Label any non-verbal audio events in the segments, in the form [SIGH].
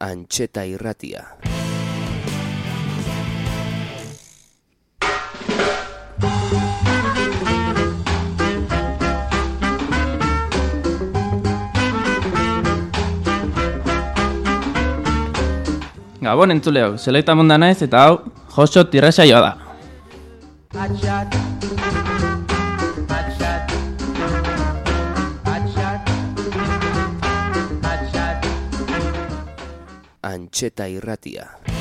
Antxeta irratia. Gabon entzule hau, zeleita mundan naiz eta hau, josot irresa da. Atxat, Antxeta irratia.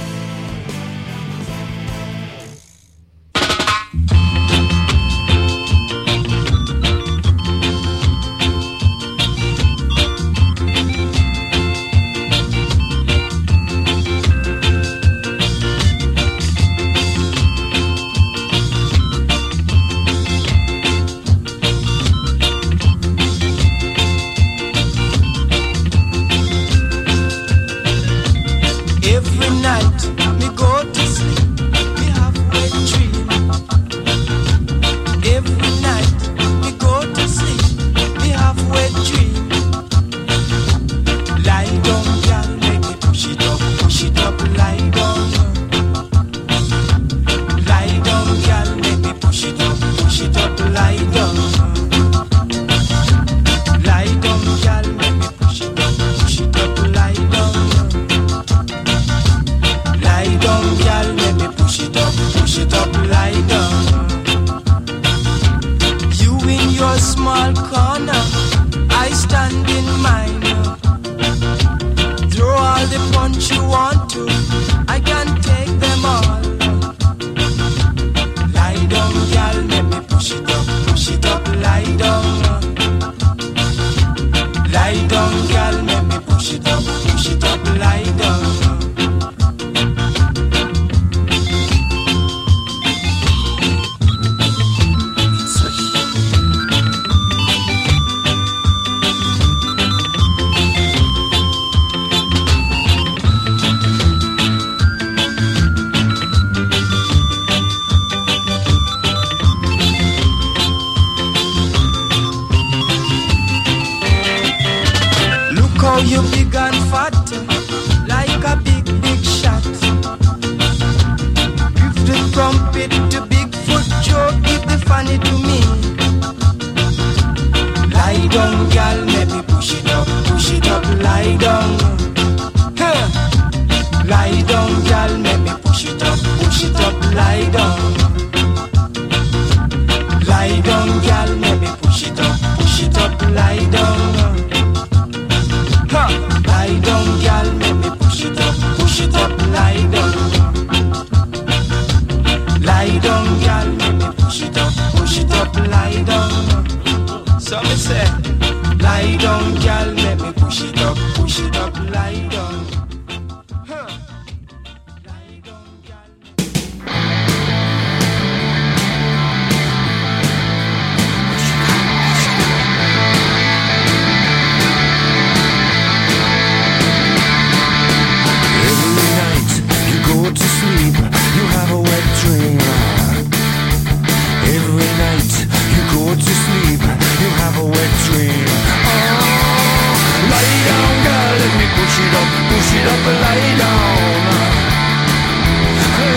laid on.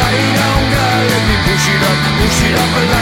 Laid down, girl, if you push it up, push it up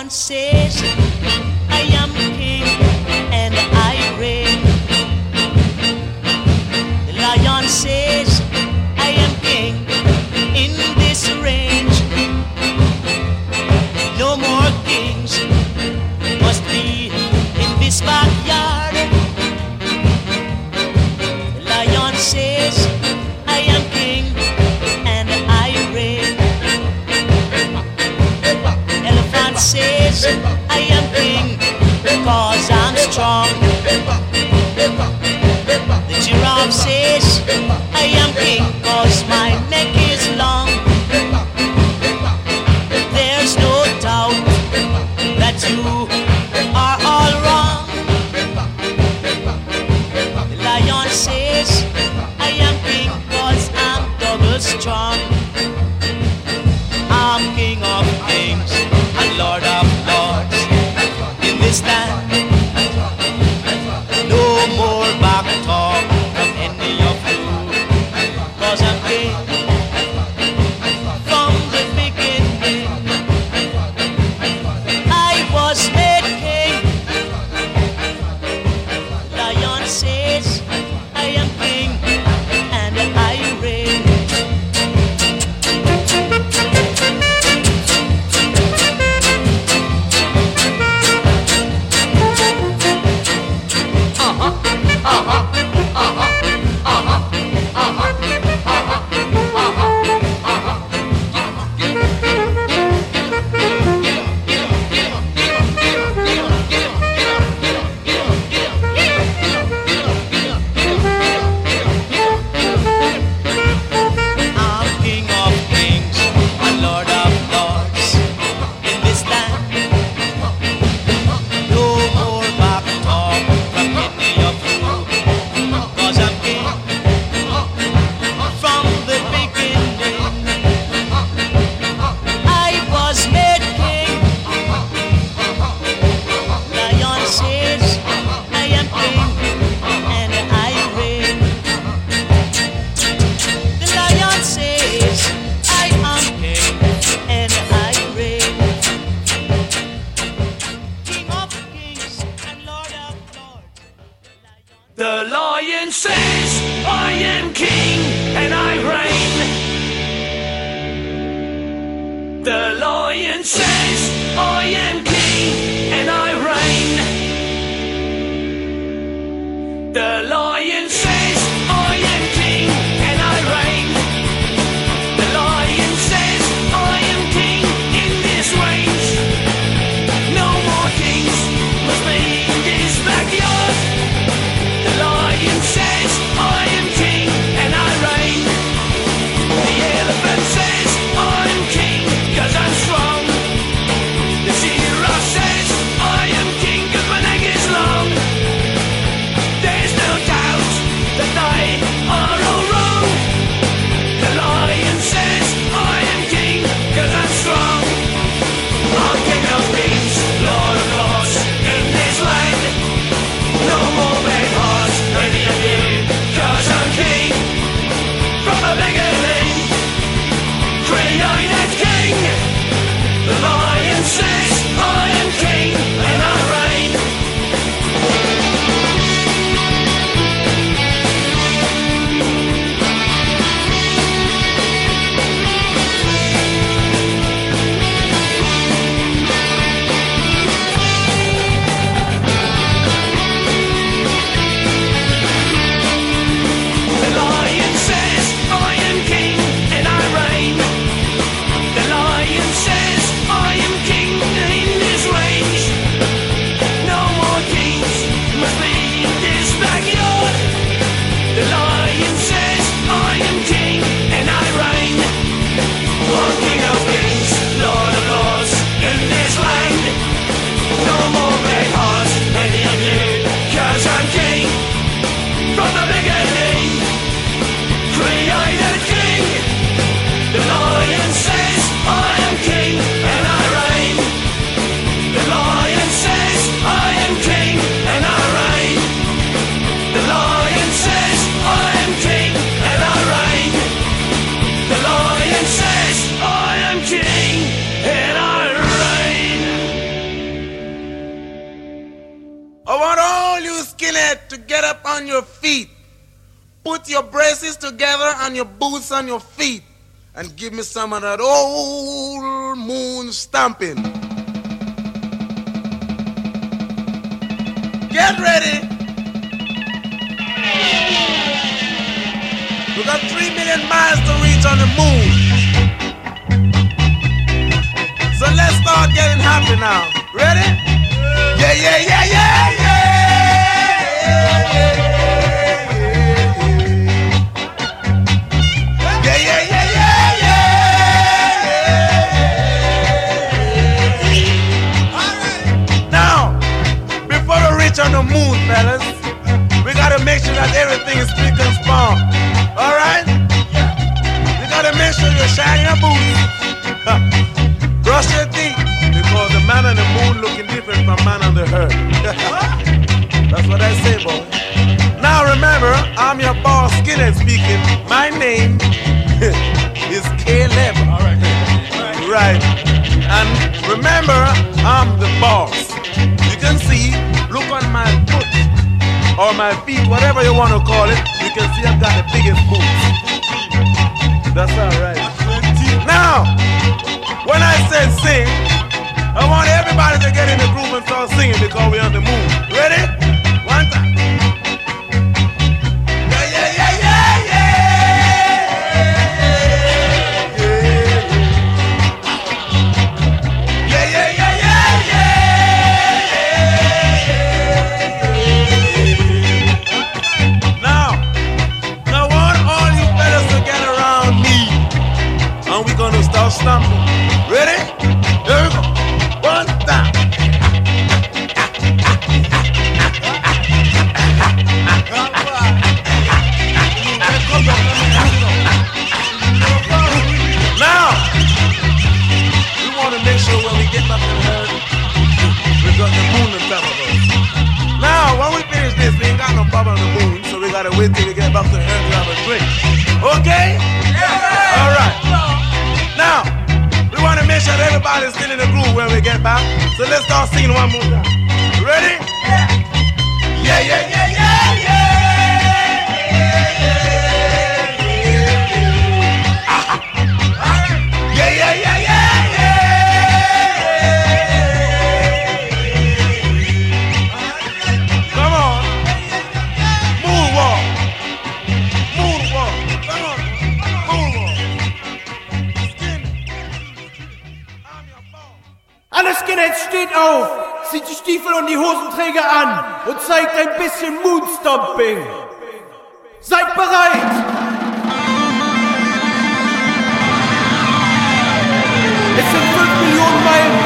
lion says, boots on your feet. And give me some of that old moon stomping. Get ready. We got three million miles to reach on the moon. So let's start getting happy now. Ready? Yeah, yeah, yeah, yeah, yeah. On the moon, fellas, we gotta make sure that everything is spick and span. Alright? You gotta make sure you shine your boots. Brush your teeth. Because the man on the moon looking different from man on the earth. [LAUGHS] That's what I say, boy. Now remember, I'm your boss Skinhead speaking. My name [LAUGHS] is Caleb. Alright. Right. And remember, I'm the boss. You can see, look on my foot or my feet, whatever you want to call it, you can see I've got the biggest boots. That's alright. Now, when I said sing, I want everybody to get in the groove and start singing because we're on the moon. Ready? One time. Wait till we get back to the herd to have a drink. Okay? All right. Now, we want to make sure that everybody's still in the groove when we get back. So let's start singing one more time. Ready? Yeah, yeah, yeah, yeah, yeah. Boss. Alles Skinhead steht auf, zieht die Stiefel und die Hosenträger an und zeigt ein bisschen Moonstomping. Seid bereit! Es sind 5 Millionen Meilen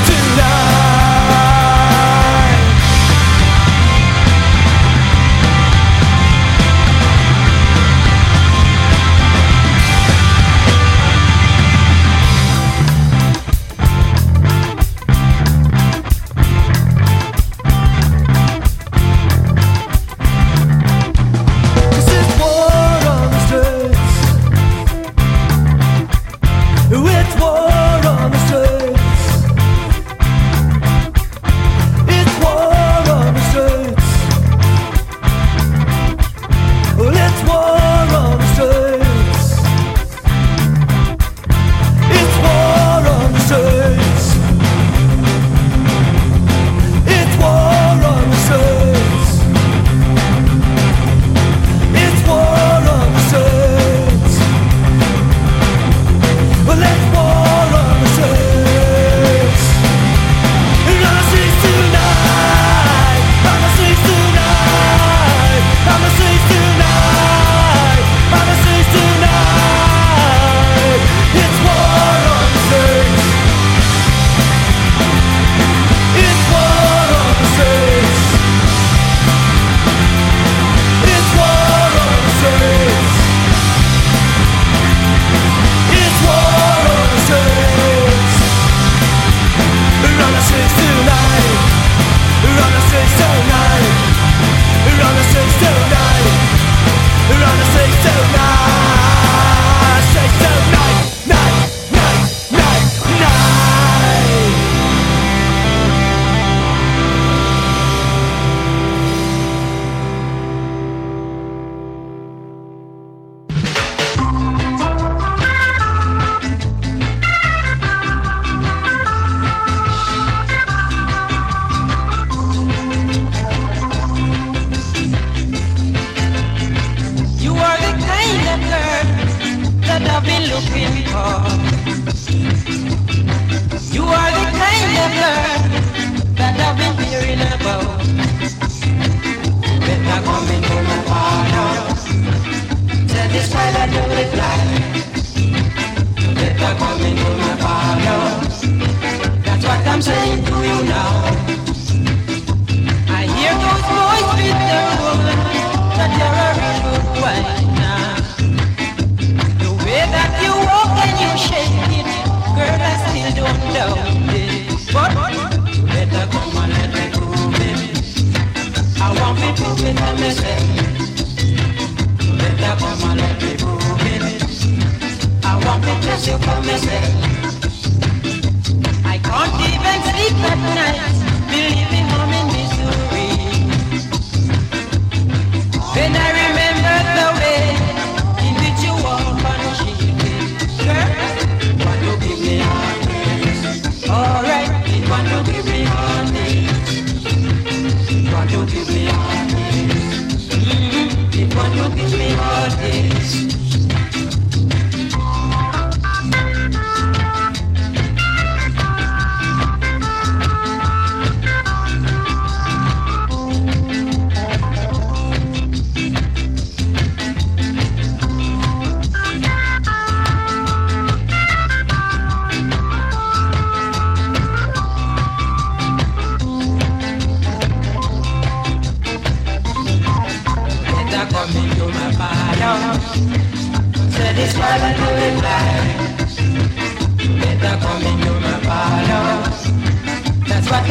tonight.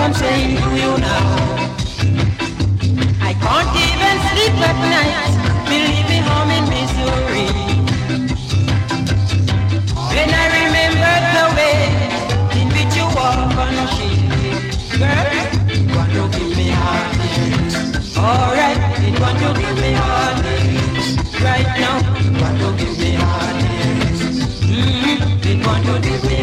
I'm saying to you now. I can't even sleep at night, believe me, home in Missouri. When I remember the way in which you walk on a sheet, girl, want you give me heartaches. Alright, it want you give me heartaches. Right now, want you give me heartaches. Mm-hmm. It want you give me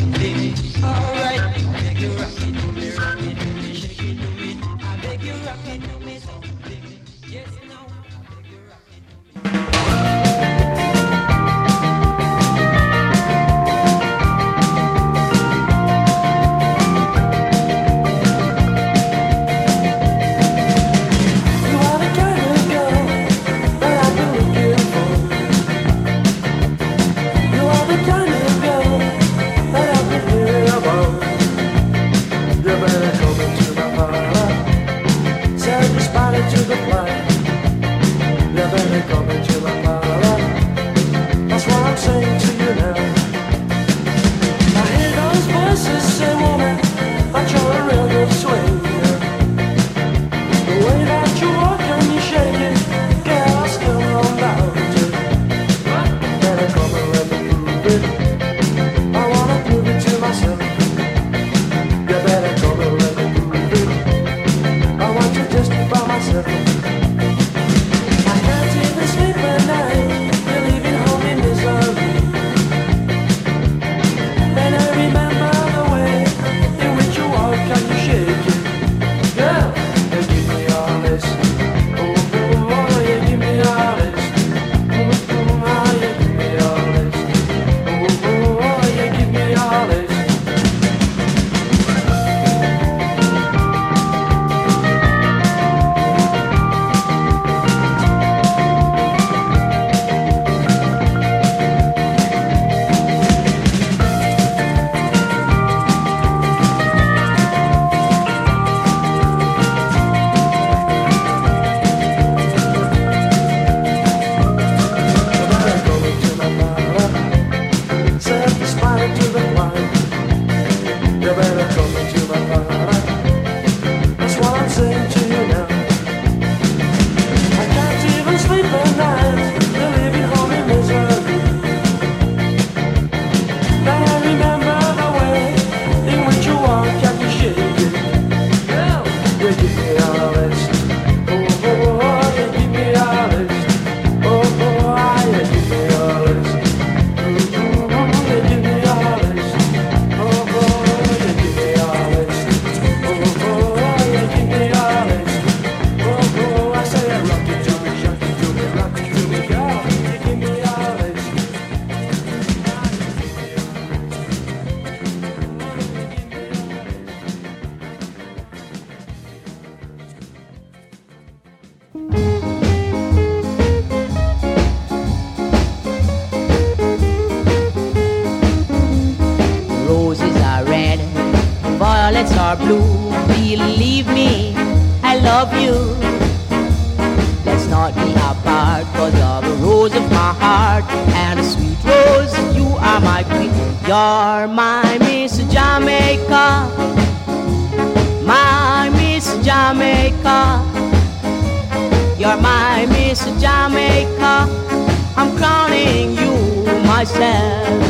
myself.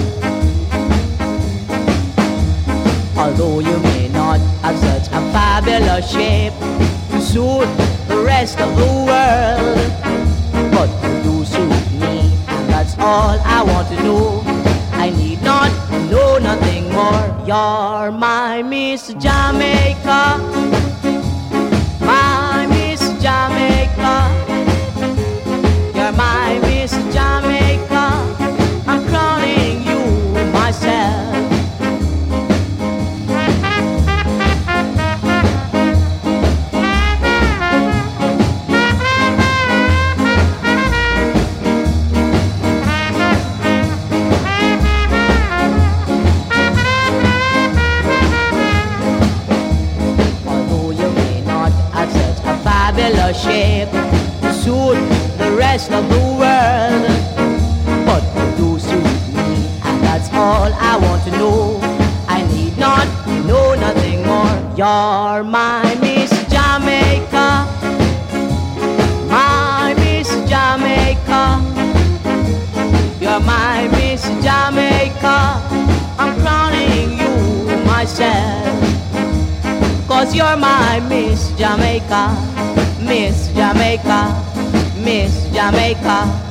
Although you may not have such a fabulous shape to suit the rest of the world, but you do suit me, and that's all I want to know. I need not know nothing more. You're my Miss Jamaica. You're my Miss Jamaica, my Miss Jamaica. You're my Miss Jamaica. I'm crowning you myself. Cause you're my Miss Jamaica, Miss Jamaica, Miss Jamaica.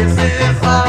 this is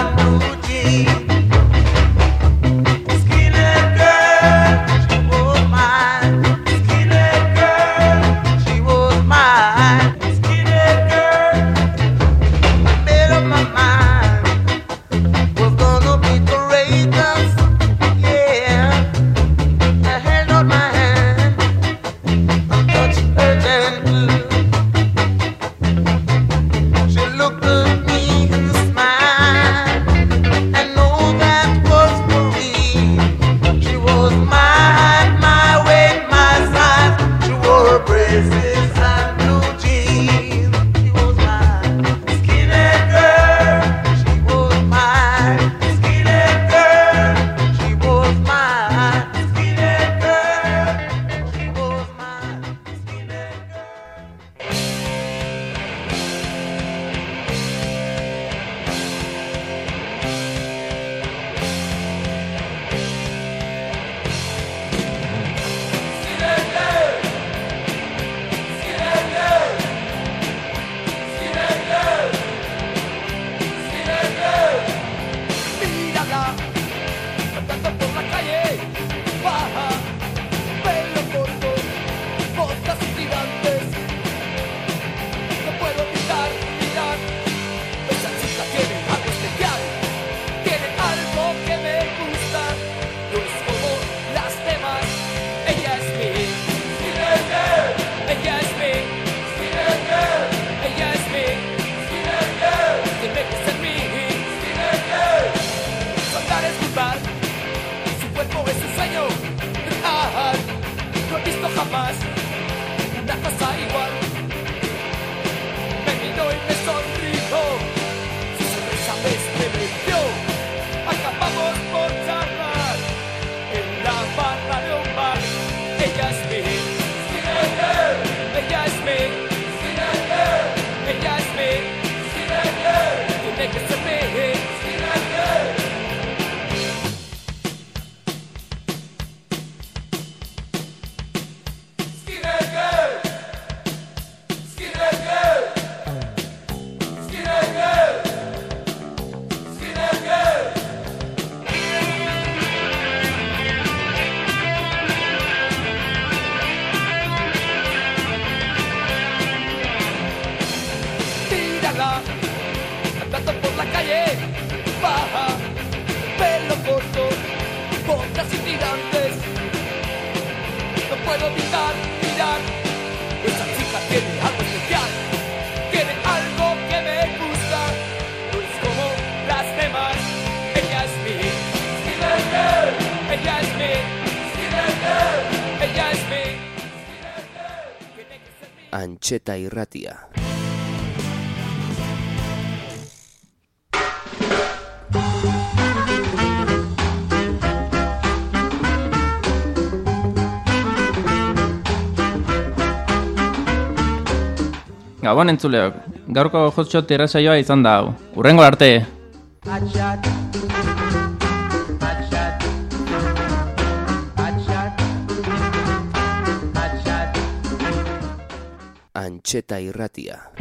ます。Etxeta irratia. Gabon entzuleok, gaurko jotxot irratzaioa izan da hau. Urrengo arte! etxeta irratia.